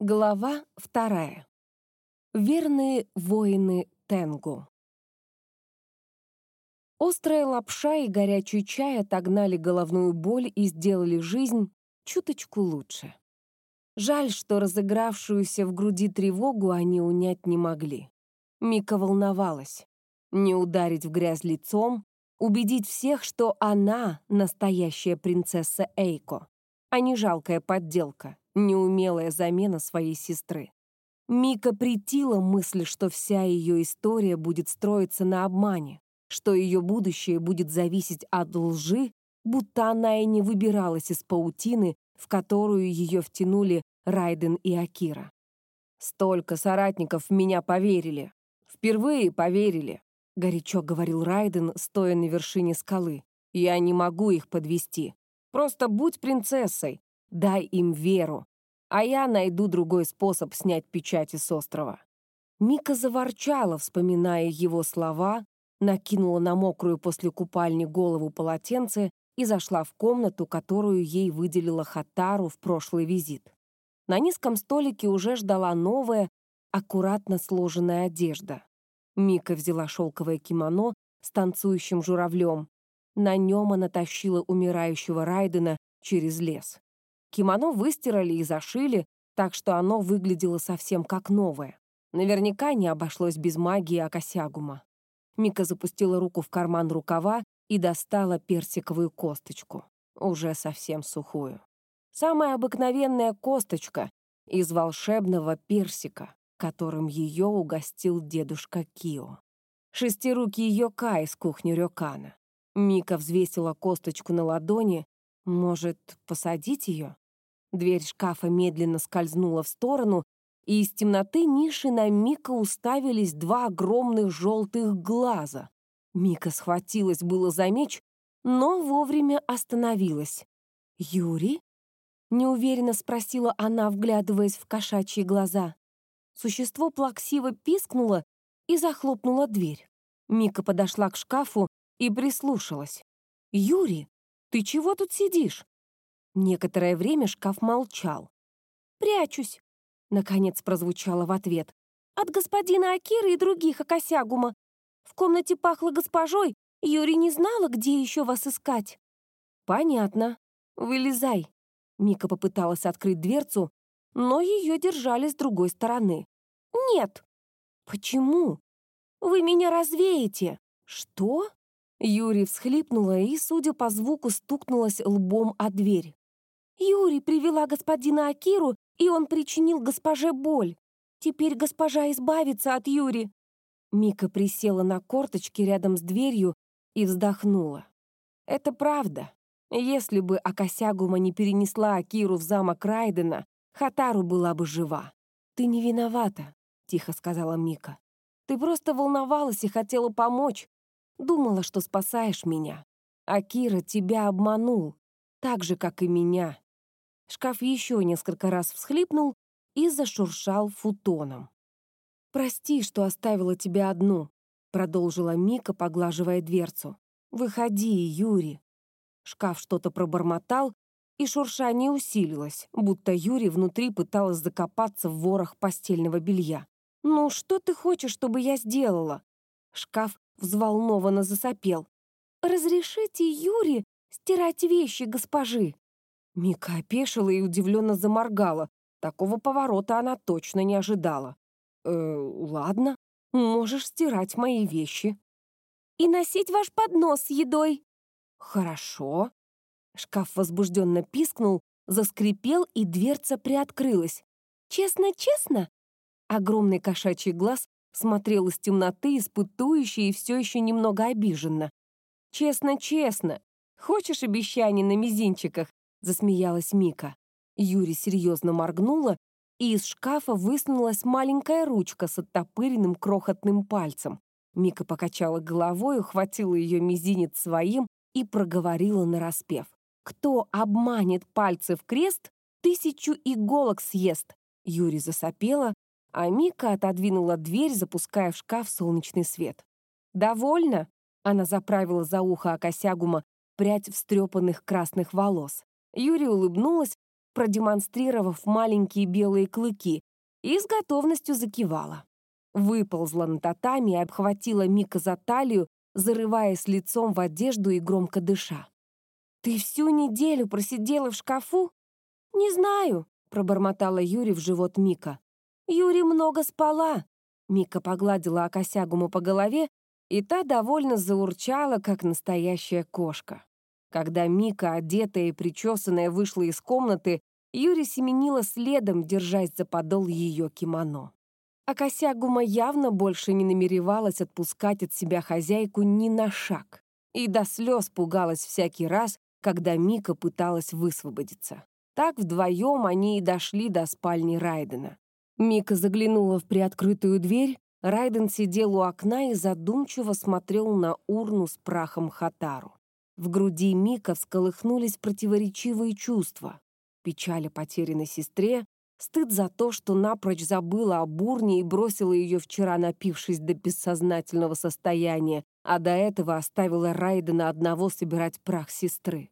Глава вторая. Верные воины Тенгу. Острая лапша и горячий чай отогнали головную боль и сделали жизнь чуточку лучше. Жаль, что разыгравшуюся в груди тревогу они унять не могли. Мика волновалась. Не ударить в грязь лицом, убедить всех, что она — настоящая принцесса Эйко, а не жалкая подделка неумелая замена своей сестры. Мика притила мысль, что вся ее история будет строиться на обмане, что ее будущее будет зависеть от лжи, будто она и не выбиралась из паутины, в которую ее втянули Райден и Акира. «Столько соратников в меня поверили. Впервые поверили», — горячо говорил Райден, стоя на вершине скалы. «Я не могу их подвести. Просто будь принцессой, дай им веру, а я найду другой способ снять печати с острова». Мика заворчала, вспоминая его слова, накинула на мокрую после купальни голову полотенце и зашла в комнату, которую ей выделила Хатару в прошлый визит. На низком столике уже ждала новая, аккуратно сложенная одежда. Мика взяла шелковое кимоно с танцующим журавлем. На нем она тащила умирающего Райдена через лес. Кимоно выстирали и зашили, так что оно выглядело совсем как новое. Наверняка не обошлось без магии Акасягума. Мика запустила руку в карман рукава и достала персиковую косточку, уже совсем сухую. Самая обыкновенная косточка из волшебного персика, которым ее угостил дедушка Кио. Шестирукий Йока из кухни Рёкана. Мика взвесила косточку на ладони. Может, посадить ее? Дверь шкафа медленно скользнула в сторону, и из темноты ниши на Мика уставились два огромных желтых глаза. Мика схватилась было за меч, но вовремя остановилась. «Юрий?» — неуверенно спросила она, вглядываясь в кошачьи глаза. Существо плаксиво пискнуло и захлопнуло дверь. Мика подошла к шкафу и прислушалась. «Юрий, ты чего тут сидишь?» Некоторое время шкаф молчал. «Прячусь», — наконец прозвучало в ответ. «От господина Акиры и других Акосягума. В комнате пахло госпожой, Юрий не знала, где еще вас искать». «Понятно. Вылезай». Мика попыталась открыть дверцу, но ее держали с другой стороны. «Нет». «Почему?» «Вы меня развеете». «Что?» Юрий всхлипнула и, судя по звуку, стукнулась лбом о дверь. Юрий привела господина Акиру, и он причинил госпоже боль. Теперь госпожа избавится от Юри». Мика присела на корточки рядом с дверью и вздохнула. «Это правда. Если бы Акасягума не перенесла Акиру в замок Райдена, Хатару была бы жива. Ты не виновата», — тихо сказала Мика. «Ты просто волновалась и хотела помочь. Думала, что спасаешь меня. Акира тебя обманул, так же, как и меня. Шкаф еще несколько раз всхлипнул и зашуршал футоном. «Прости, что оставила тебя одну», — продолжила Мика, поглаживая дверцу. «Выходи, Юрий». Шкаф что-то пробормотал, и шуршание усилилось, будто Юрий внутри пыталась закопаться в ворох постельного белья. «Ну, что ты хочешь, чтобы я сделала?» Шкаф взволнованно засопел. «Разрешите Юре стирать вещи госпожи?» Мика опешила и удивленно заморгала. Такого поворота она точно не ожидала. «Э, ладно, можешь стирать мои вещи». «И носить ваш поднос с едой». «Хорошо». Шкаф возбужденно пискнул, заскрипел, и дверца приоткрылась. «Честно-честно?» Огромный кошачий глаз смотрел из темноты, испытующе и все еще немного обиженно. «Честно-честно. Хочешь обещаний на мизинчиках? — засмеялась Мика. Юри серьезно моргнула, и из шкафа высунулась маленькая ручка с оттопыренным крохотным пальцем. Мика покачала головой, ухватила ее мизинец своим и проговорила нараспев. «Кто обманет пальцы в крест, тысячу иголок съест!» Юри засопела, а Мика отодвинула дверь, запуская в шкаф солнечный свет. «Довольно?» — она заправила за ухо Акосягума прядь встрепанных красных волос. Юрий улыбнулась, продемонстрировав маленькие белые клыки, и с готовностью закивала. Выползла на татами и обхватила Мика за талию, зарываясь лицом в одежду и громко дыша. «Ты всю неделю просидела в шкафу?» «Не знаю», — пробормотала Юри в живот Мика. «Юри много спала». Мика погладила Акосягуму по голове, и та довольно заурчала, как настоящая кошка. Когда Мика, одетая и причесанная, вышла из комнаты, Юри семенила следом, держась за подол ее кимоно. А явно больше не намеревалась отпускать от себя хозяйку ни на шаг и до слез пугалась всякий раз, когда Мика пыталась высвободиться. Так вдвоем они и дошли до спальни Райдена. Мика заглянула в приоткрытую дверь, Райден сидел у окна и задумчиво смотрел на урну с прахом Хатару. В груди Мика всколыхнулись противоречивые чувства. Печаль о потерянной сестре, стыд за то, что напрочь забыла о бурне и бросила ее вчера, напившись до бессознательного состояния, а до этого оставила Райдена одного собирать прах сестры.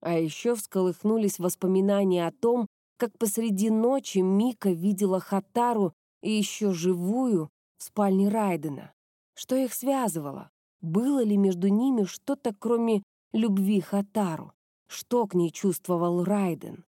А еще всколыхнулись воспоминания о том, как посреди ночи Мика видела Хатару и еще живую в спальне Райдена. Что их связывало? Было ли между ними что-то, кроме любви Хатару. Что к ней чувствовал Райден?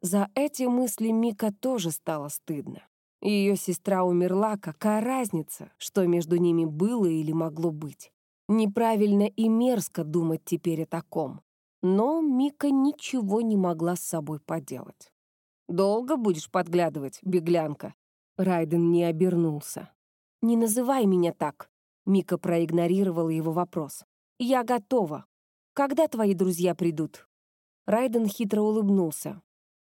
За эти мысли Мика тоже стало стыдно. Ее сестра умерла, какая разница, что между ними было или могло быть? Неправильно и мерзко думать теперь о таком. Но Мика ничего не могла с собой поделать. «Долго будешь подглядывать, беглянка?» Райден не обернулся. «Не называй меня так», — Мика проигнорировала его вопрос. «Я готова. Когда твои друзья придут?» Райден хитро улыбнулся.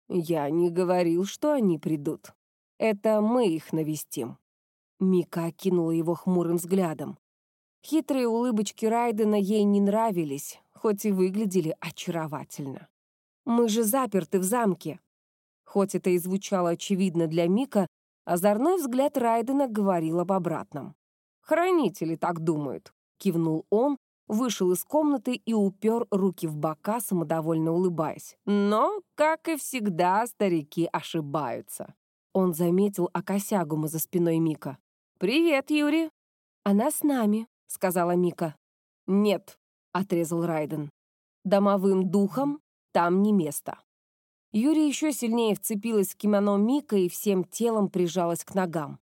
«Я не говорил, что они придут. Это мы их навестим». Мика окинула его хмурым взглядом. Хитрые улыбочки Райдена ей не нравились, хоть и выглядели очаровательно. «Мы же заперты в замке». Хоть это и звучало очевидно для Мика, озорной взгляд Райдена говорил об обратном. «Хранители так думают», — кивнул он, вышел из комнаты и упер руки в бока, самодовольно улыбаясь. Но, как и всегда, старики ошибаются. Он заметил Акосягума за спиной Мика. «Привет, Юрий!» «Она с нами», — сказала Мика. «Нет», — отрезал Райден. «Домовым духом там не место». Юрий еще сильнее вцепилась в кимоно Мика и всем телом прижалась к ногам.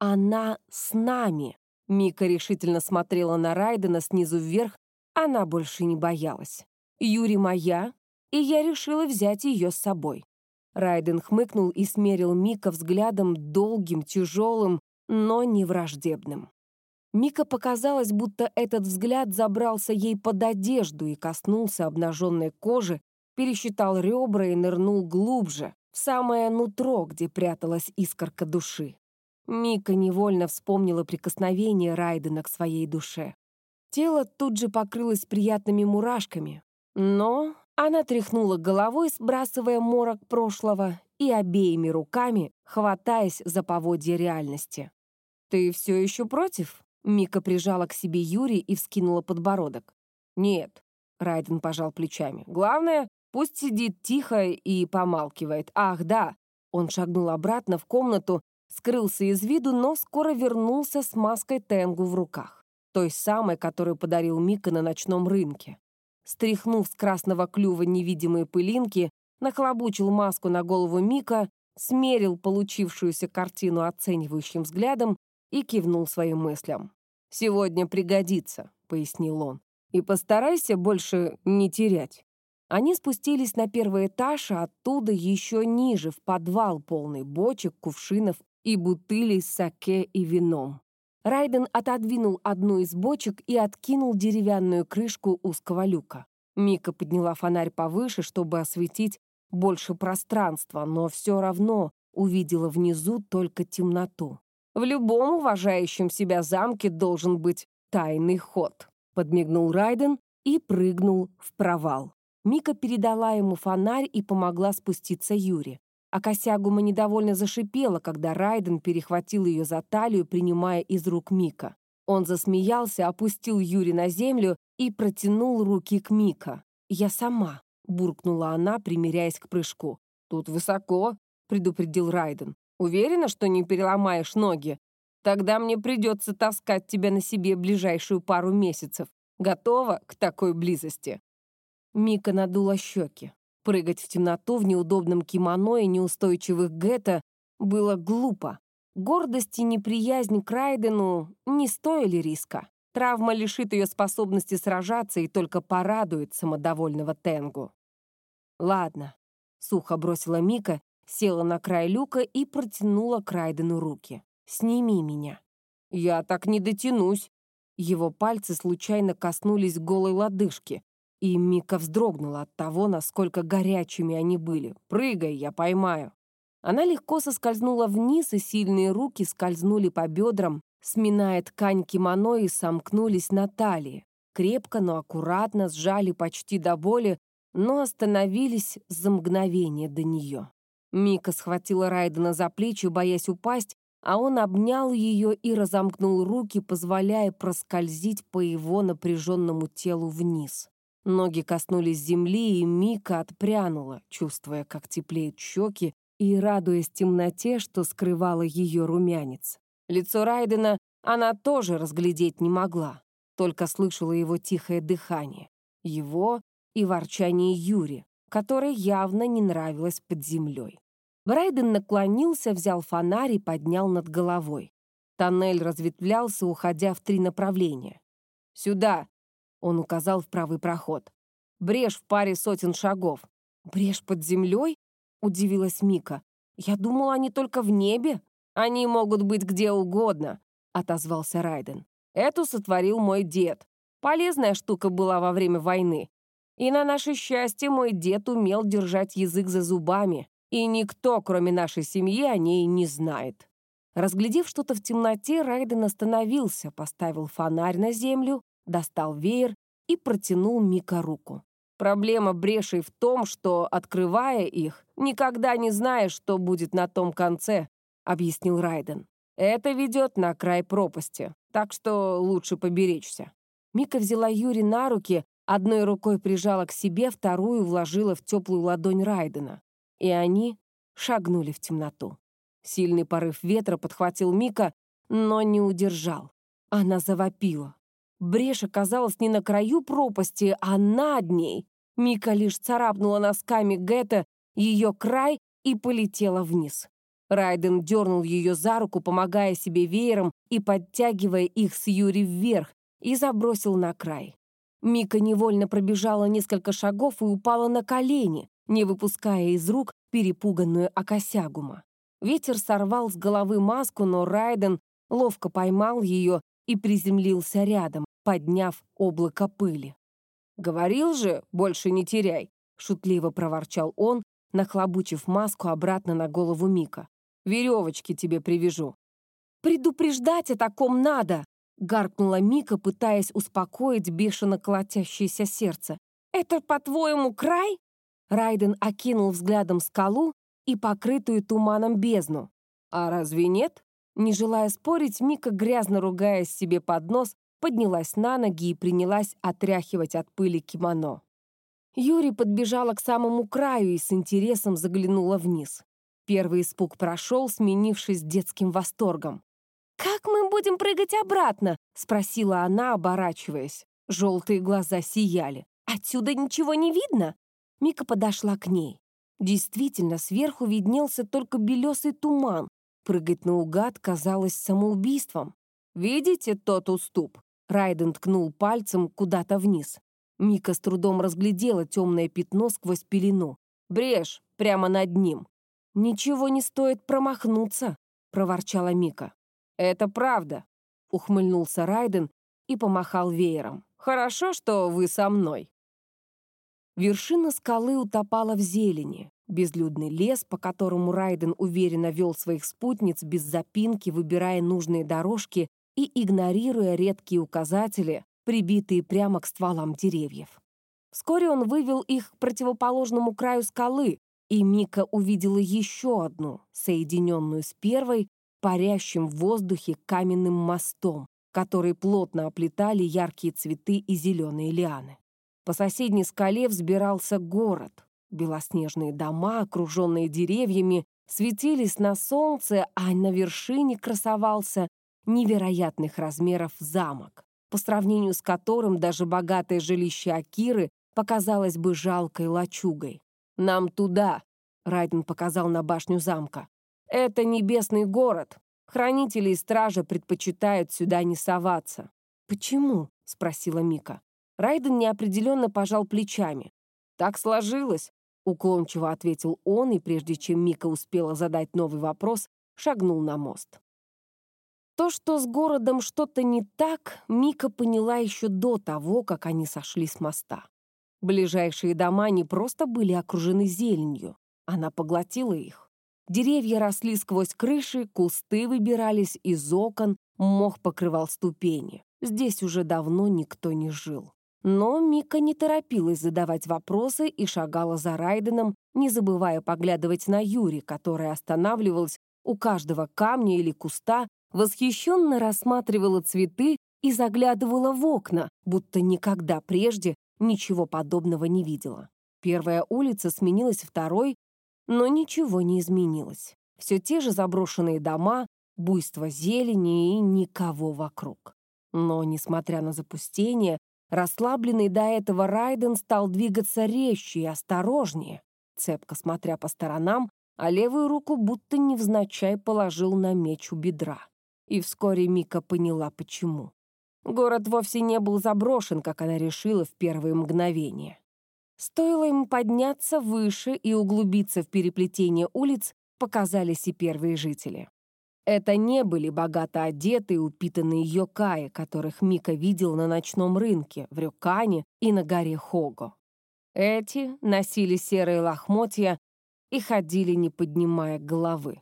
«Она с нами», Мика решительно смотрела на Райдена снизу вверх, она больше не боялась. «Юри моя, и я решила взять ее с собой». Райден хмыкнул и смерил Мика взглядом долгим, тяжелым, но не враждебным. Мика показалось, будто этот взгляд забрался ей под одежду и коснулся обнаженной кожи, пересчитал ребра и нырнул глубже, в самое нутро, где пряталась искорка души. Мика невольно вспомнила прикосновение Райдена к своей душе. Тело тут же покрылось приятными мурашками, но она тряхнула головой, сбрасывая морок прошлого и обеими руками, хватаясь за поводья реальности. «Ты все еще против?» Мика прижала к себе Юри и вскинула подбородок. «Нет», — Райден пожал плечами. «Главное, пусть сидит тихо и помалкивает. Ах, да!» Он шагнул обратно в комнату, скрылся из виду, но скоро вернулся с маской Тенгу в руках, той самой, которую подарил Мика на ночном рынке. Стряхнув с красного клюва невидимые пылинки, нахлобучил маску на голову Мика, смерил получившуюся картину оценивающим взглядом и кивнул своим мыслям. «Сегодня пригодится», — пояснил он. «И постарайся больше не терять». Они спустились на первый этаж, а оттуда еще ниже, в подвал, полный бочек, кувшинов и бутыли с саке и вином. Райден отодвинул одну из бочек и откинул деревянную крышку узкого люка. Мика подняла фонарь повыше, чтобы осветить больше пространства, но все равно увидела внизу только темноту. «В любом уважающем себя замке должен быть тайный ход», подмигнул Райден и прыгнул в провал. Мика передала ему фонарь и помогла спуститься Юре а Косягума недовольно зашипела, когда Райден перехватил ее за талию, принимая из рук Мика. Он засмеялся, опустил Юри на землю и протянул руки к Мика. «Я сама», — буркнула она, примиряясь к прыжку. «Тут высоко», — предупредил Райден. «Уверена, что не переломаешь ноги? Тогда мне придется таскать тебя на себе ближайшую пару месяцев. Готова к такой близости?» Мика надула щеки. Прыгать в темноту в неудобном кимоно и неустойчивых гетто было глупо. Гордость и неприязнь к Райдену не стоили риска. Травма лишит ее способности сражаться и только порадует самодовольного Тенгу. «Ладно», — сухо бросила Мика, села на край люка и протянула к Райдену руки. «Сними меня». «Я так не дотянусь». Его пальцы случайно коснулись голой лодыжки, и Мика вздрогнула от того, насколько горячими они были. «Прыгай, я поймаю». Она легко соскользнула вниз, и сильные руки скользнули по бедрам, сминая ткань кимоно и сомкнулись на талии. Крепко, но аккуратно сжали почти до боли, но остановились за мгновение до нее. Мика схватила Райдена за плечи, боясь упасть, а он обнял ее и разомкнул руки, позволяя проскользить по его напряженному телу вниз. Ноги коснулись земли, и Мика отпрянула, чувствуя, как теплеют щеки, и радуясь темноте, что скрывала ее румянец. Лицо Райдена она тоже разглядеть не могла, только слышала его тихое дыхание. Его и ворчание Юри, которое явно не нравилось под землей. Брайден наклонился, взял фонарь и поднял над головой. Тоннель разветвлялся, уходя в три направления. «Сюда!» — он указал в правый проход. «Брешь в паре сотен шагов». «Брешь под землей?» — удивилась Мика. «Я думала, они только в небе». «Они могут быть где угодно», — отозвался Райден. «Эту сотворил мой дед. Полезная штука была во время войны. И на наше счастье мой дед умел держать язык за зубами, и никто, кроме нашей семьи, о ней не знает. Разглядев что-то в темноте, Райден остановился, поставил фонарь на землю, достал веер и протянул Мика руку. Проблема брешей в том, что, открывая их, никогда не знаешь, что будет на том конце, объяснил Райден. Это ведет на край пропасти, так что лучше поберечься. Мика взяла Юри на руки, одной рукой прижала к себе, вторую вложила в теплую ладонь Райдена и они шагнули в темноту. Сильный порыв ветра подхватил Мика, но не удержал. Она завопила. Брешь оказалась не на краю пропасти, а над ней. Мика лишь царапнула носками Гетта ее край и полетела вниз. Райден дернул ее за руку, помогая себе веером и подтягивая их с Юри вверх, и забросил на край. Мика невольно пробежала несколько шагов и упала на колени не выпуская из рук перепуганную Акосягума. Ветер сорвал с головы маску, но Райден ловко поймал ее и приземлился рядом, подняв облако пыли. «Говорил же, больше не теряй», — шутливо проворчал он, нахлобучив маску обратно на голову Мика. «Веревочки тебе привяжу». «Предупреждать о таком надо!» — гаркнула Мика, пытаясь успокоить бешено колотящееся сердце. «Это, по-твоему, край?» Райден окинул взглядом скалу и покрытую туманом бездну. А разве нет? Не желая спорить, Мика, грязно ругаясь себе под нос, поднялась на ноги и принялась отряхивать от пыли кимоно. Юри подбежала к самому краю и с интересом заглянула вниз. Первый испуг прошел, сменившись детским восторгом. «Как мы будем прыгать обратно?» — спросила она, оборачиваясь. Желтые глаза сияли. «Отсюда ничего не видно?» Мика подошла к ней. Действительно, сверху виднелся только белесый туман. Прыгать наугад казалось самоубийством. «Видите тот уступ?» Райден ткнул пальцем куда-то вниз. Мика с трудом разглядела темное пятно сквозь пелену. «Брешь прямо над ним». «Ничего не стоит промахнуться», — проворчала Мика. «Это правда», — ухмыльнулся Райден и помахал веером. «Хорошо, что вы со мной». Вершина скалы утопала в зелени. Безлюдный лес, по которому Райден уверенно вел своих спутниц без запинки, выбирая нужные дорожки и игнорируя редкие указатели, прибитые прямо к стволам деревьев. Вскоре он вывел их к противоположному краю скалы, и Мика увидела еще одну, соединенную с первой, парящим в воздухе каменным мостом, который плотно оплетали яркие цветы и зеленые лианы. По соседней скале взбирался город. Белоснежные дома, окруженные деревьями, светились на солнце, а на вершине красовался невероятных размеров замок, по сравнению с которым даже богатое жилище Акиры показалось бы жалкой лачугой. «Нам туда!» — Райден показал на башню замка. «Это небесный город. Хранители и стражи предпочитают сюда не соваться». «Почему?» — спросила Мика. Райден неопределенно пожал плечами. «Так сложилось», — уклончиво ответил он, и прежде чем Мика успела задать новый вопрос, шагнул на мост. То, что с городом что-то не так, Мика поняла еще до того, как они сошли с моста. Ближайшие дома не просто были окружены зеленью, она поглотила их. Деревья росли сквозь крыши, кусты выбирались из окон, мох покрывал ступени. Здесь уже давно никто не жил. Но Мика не торопилась задавать вопросы и шагала за Райденом, не забывая поглядывать на Юри, которая останавливалась у каждого камня или куста, восхищенно рассматривала цветы и заглядывала в окна, будто никогда прежде ничего подобного не видела. Первая улица сменилась второй, но ничего не изменилось. Все те же заброшенные дома, буйство зелени и никого вокруг. Но, несмотря на запустение, расслабленный до этого Райден стал двигаться резче и осторожнее, цепко смотря по сторонам, а левую руку будто невзначай положил на меч у бедра. И вскоре Мика поняла, почему. Город вовсе не был заброшен, как она решила в первые мгновения. Стоило им подняться выше и углубиться в переплетение улиц, показались и первые жители. Это не были богато одетые, упитанные йокаи, которых Мика видел на ночном рынке, в Рюкане и на горе Хого. Эти носили серые лохмотья и ходили, не поднимая головы.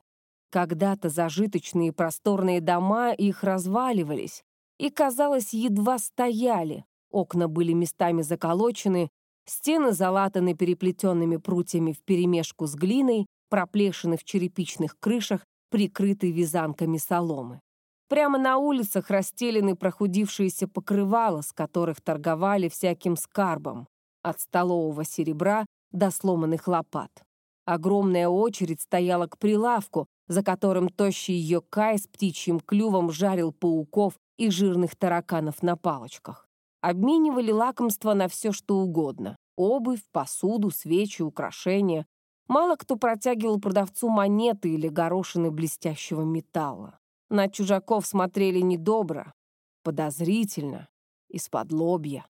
Когда-то зажиточные просторные дома их разваливались и, казалось, едва стояли. Окна были местами заколочены, стены залатаны переплетенными прутьями вперемешку с глиной, проплешины в черепичных крышах, прикрыты вязанками соломы. Прямо на улицах расстелены прохудившиеся покрывала, с которых торговали всяким скарбом, от столового серебра до сломанных лопат. Огромная очередь стояла к прилавку, за которым тощий Йокай с птичьим клювом жарил пауков и жирных тараканов на палочках. Обменивали лакомства на все, что угодно. Обувь, посуду, свечи, украшения. Мало кто протягивал продавцу монеты или горошины блестящего металла. На чужаков смотрели недобро, подозрительно, из-под лобья.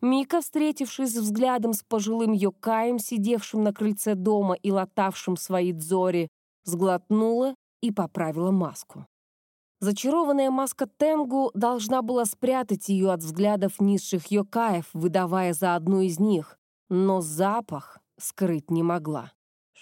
Мика, встретившись взглядом с пожилым Йокаем, сидевшим на крыльце дома и латавшим свои дзори, сглотнула и поправила маску. Зачарованная маска Тенгу должна была спрятать ее от взглядов низших йокаев, выдавая за одну из них, но запах скрыть не могла.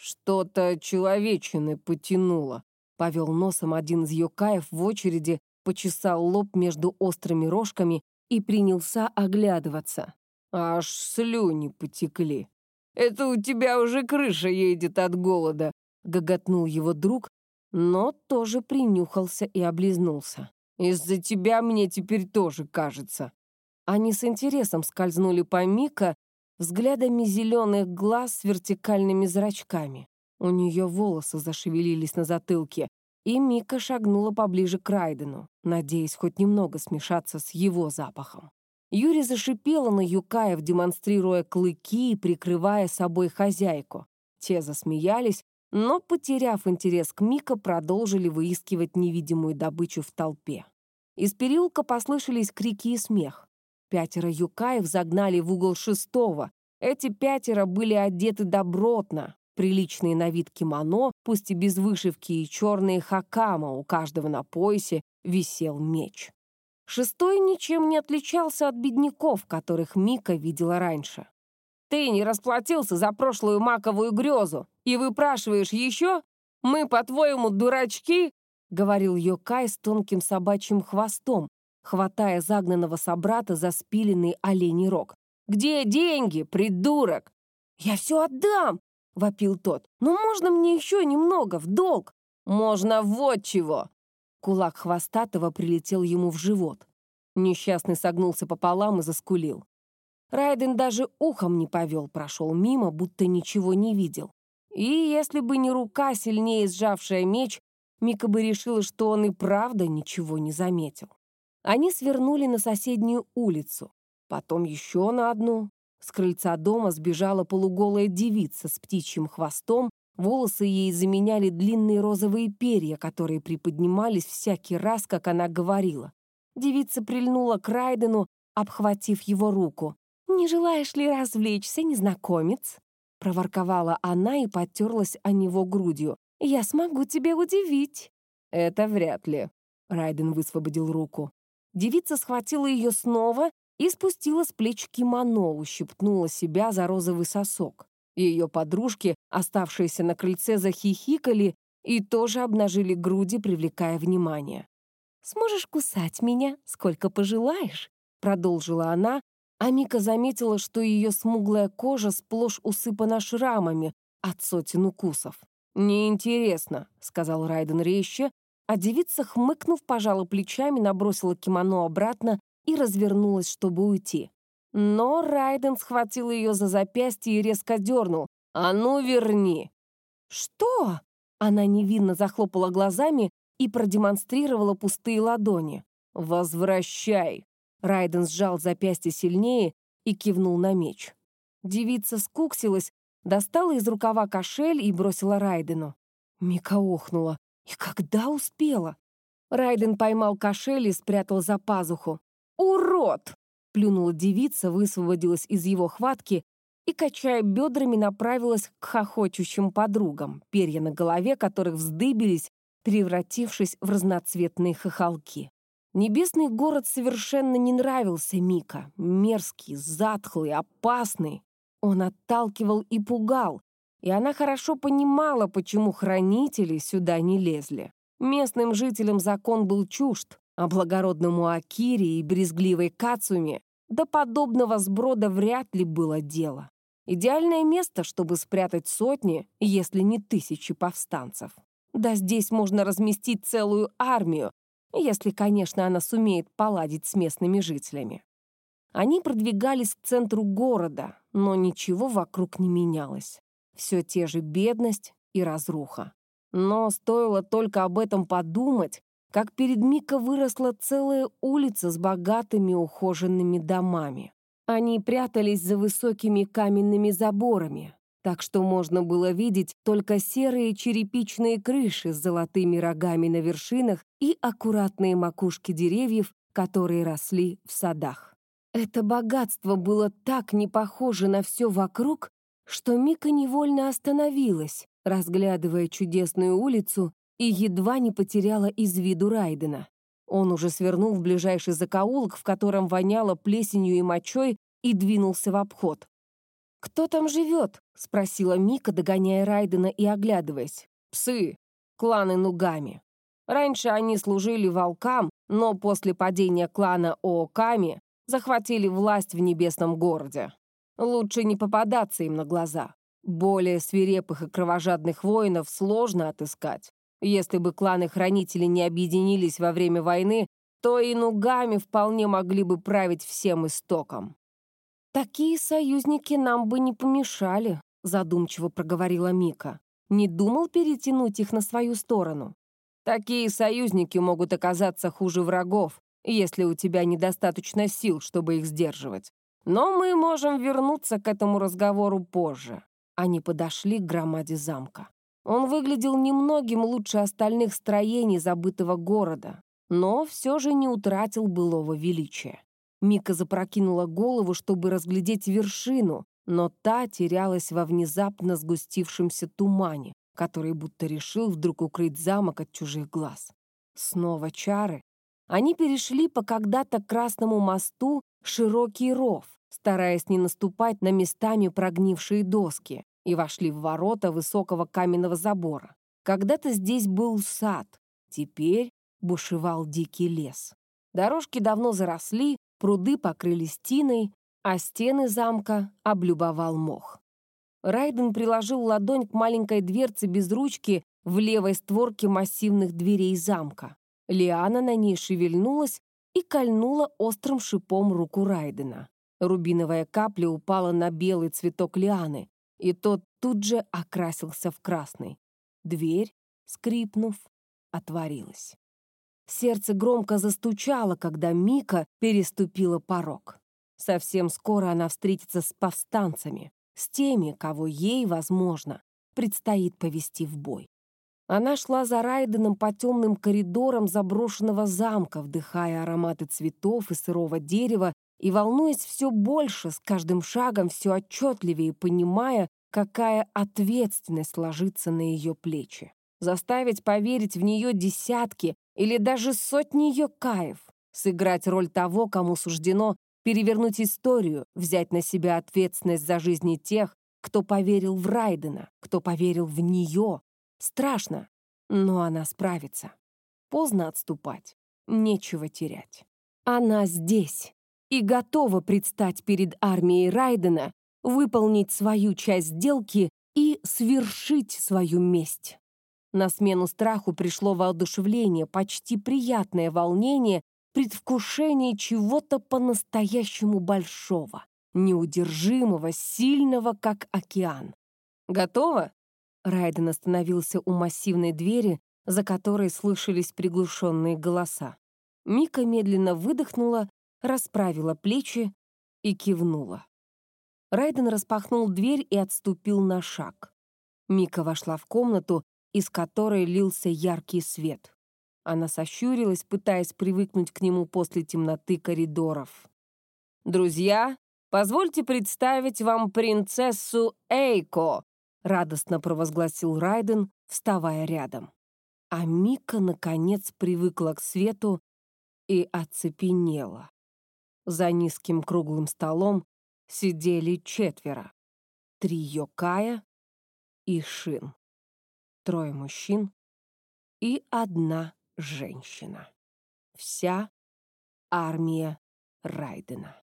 «Что-то человечины потянуло», — повел носом один из йокаев в очереди, почесал лоб между острыми рожками и принялся оглядываться. «Аж слюни потекли. Это у тебя уже крыша едет от голода», — гоготнул его друг, но тоже принюхался и облизнулся. «Из-за тебя мне теперь тоже кажется». Они с интересом скользнули по Мика взглядами зеленых глаз с вертикальными зрачками. У нее волосы зашевелились на затылке, и Мика шагнула поближе к Райдену, надеясь хоть немного смешаться с его запахом. Юри зашипела на Юкаев, демонстрируя клыки и прикрывая собой хозяйку. Те засмеялись, но, потеряв интерес к Мика, продолжили выискивать невидимую добычу в толпе. Из переулка послышались крики и смех. Пятеро юкаев загнали в угол шестого. Эти пятеро были одеты добротно, приличные на вид кимоно, пусть и без вышивки, и черные хакама, у каждого на поясе висел меч. Шестой ничем не отличался от бедняков, которых Мика видела раньше. Ты не расплатился за прошлую маковую грезу и выпрашиваешь еще? Мы, по-твоему, дурачки?» — говорил Йокай с тонким собачьим хвостом, хватая загнанного собрата за спиленный оленей рог. «Где деньги, придурок?» «Я все отдам!» — вопил тот. «Но можно мне еще немного, в долг?» «Можно вот чего!» Кулак хвостатого прилетел ему в живот. Несчастный согнулся пополам и заскулил. Райден даже ухом не повел, прошел мимо, будто ничего не видел. И если бы не рука, сильнее сжавшая меч, Мика бы решила, что он и правда ничего не заметил. Они свернули на соседнюю улицу, потом еще на одну. С крыльца дома сбежала полуголая девица с птичьим хвостом, волосы ей заменяли длинные розовые перья, которые приподнимались всякий раз, как она говорила. Девица прильнула к Райдену, обхватив его руку. «Не желаешь ли развлечься, незнакомец?» Проворковала она и потерлась о него грудью. «Я смогу тебя удивить». «Это вряд ли», — Райден высвободил руку. Девица схватила ее снова и спустила с плеч кимоно, ущипнула себя за розовый сосок. Ее подружки, оставшиеся на крыльце, захихикали и тоже обнажили груди, привлекая внимание. «Сможешь кусать меня, сколько пожелаешь», — продолжила она, а Мика заметила, что ее смуглая кожа сплошь усыпана шрамами от сотен укусов. «Неинтересно», — сказал Райден резче, а девица, хмыкнув, пожала плечами, набросила кимоно обратно и развернулась, чтобы уйти. Но Райден схватил ее за запястье и резко дернул. «А ну, верни!» «Что?» Она невинно захлопала глазами и продемонстрировала пустые ладони. «Возвращай!» Райден сжал запястье сильнее и кивнул на меч. Девица скуксилась, достала из рукава кошель и бросила Райдену. Мика охнула. И когда успела? Райден поймал кошель и спрятал за пазуху. «Урод!» — плюнула девица, высвободилась из его хватки и, качая бедрами, направилась к хохочущим подругам, перья на голове которых вздыбились, превратившись в разноцветные хохолки. Небесный город совершенно не нравился Мика. Мерзкий, затхлый, опасный. Он отталкивал и пугал, и она хорошо понимала, почему хранители сюда не лезли. Местным жителям закон был чужд, а благородному Акире и брезгливой Кацуме до подобного сброда вряд ли было дело. Идеальное место, чтобы спрятать сотни, если не тысячи повстанцев. Да здесь можно разместить целую армию, если, конечно, она сумеет поладить с местными жителями. Они продвигались к центру города, но ничего вокруг не менялось. Все те же бедность и разруха. Но стоило только об этом подумать, как перед Мика выросла целая улица с богатыми ухоженными домами. Они прятались за высокими каменными заборами, так что можно было видеть только серые черепичные крыши с золотыми рогами на вершинах и аккуратные макушки деревьев, которые росли в садах. Это богатство было так не похоже на все вокруг, что Мика невольно остановилась, разглядывая чудесную улицу и едва не потеряла из виду Райдена. Он уже свернул в ближайший закоулок, в котором воняло плесенью и мочой, и двинулся в обход. «Кто там живет?» — спросила Мика, догоняя Райдена и оглядываясь. «Псы. Кланы Нугами. Раньше они служили волкам, но после падения клана Ооками захватили власть в небесном городе. Лучше не попадаться им на глаза. Более свирепых и кровожадных воинов сложно отыскать. Если бы кланы-хранители не объединились во время войны, то и нугами вполне могли бы править всем истоком. «Такие союзники нам бы не помешали», — задумчиво проговорила Мика. «Не думал перетянуть их на свою сторону?» «Такие союзники могут оказаться хуже врагов, если у тебя недостаточно сил, чтобы их сдерживать. Но мы можем вернуться к этому разговору позже. Они подошли к громаде замка. Он выглядел немногим лучше остальных строений забытого города, но все же не утратил былого величия. Мика запрокинула голову, чтобы разглядеть вершину, но та терялась во внезапно сгустившемся тумане, который будто решил вдруг укрыть замок от чужих глаз. Снова чары. Они перешли по когда-то красному мосту широкий ров, стараясь не наступать на местами прогнившие доски, и вошли в ворота высокого каменного забора. Когда-то здесь был сад, теперь бушевал дикий лес. Дорожки давно заросли, пруды покрылись тиной, а стены замка облюбовал мох. Райден приложил ладонь к маленькой дверце без ручки в левой створке массивных дверей замка. Лиана на ней шевельнулась и кольнула острым шипом руку Райдена. Рубиновая капля упала на белый цветок лианы, и тот тут же окрасился в красный. Дверь, скрипнув, отворилась. Сердце громко застучало, когда Мика переступила порог. Совсем скоро она встретится с повстанцами, с теми, кого ей, возможно, предстоит повести в бой. Она шла за Райденом по темным коридорам заброшенного замка, вдыхая ароматы цветов и сырого дерева и волнуясь все больше, с каждым шагом все отчетливее понимая, какая ответственность ложится на ее плечи. Заставить поверить в нее десятки или даже сотни ее каев, сыграть роль того, кому суждено перевернуть историю, взять на себя ответственность за жизни тех, кто поверил в Райдена, кто поверил в нее. Страшно, но она справится. Поздно отступать, нечего терять. Она здесь и готова предстать перед армией Райдена, выполнить свою часть сделки и свершить свою месть. На смену страху пришло воодушевление, почти приятное волнение, предвкушение чего-то по-настоящему большого, неудержимого, сильного, как океан. «Готово?» Райден остановился у массивной двери, за которой слышались приглушенные голоса. Мика медленно выдохнула, расправила плечи и кивнула. Райден распахнул дверь и отступил на шаг. Мика вошла в комнату, из которой лился яркий свет. Она сощурилась, пытаясь привыкнуть к нему после темноты коридоров. «Друзья, позвольте представить вам принцессу Эйко», радостно провозгласил Райден, вставая рядом. А Мика, наконец, привыкла к свету и оцепенела. За низким круглым столом сидели четверо. Три Йокая и Шин трое мужчин и одна женщина. Вся армия Райдена.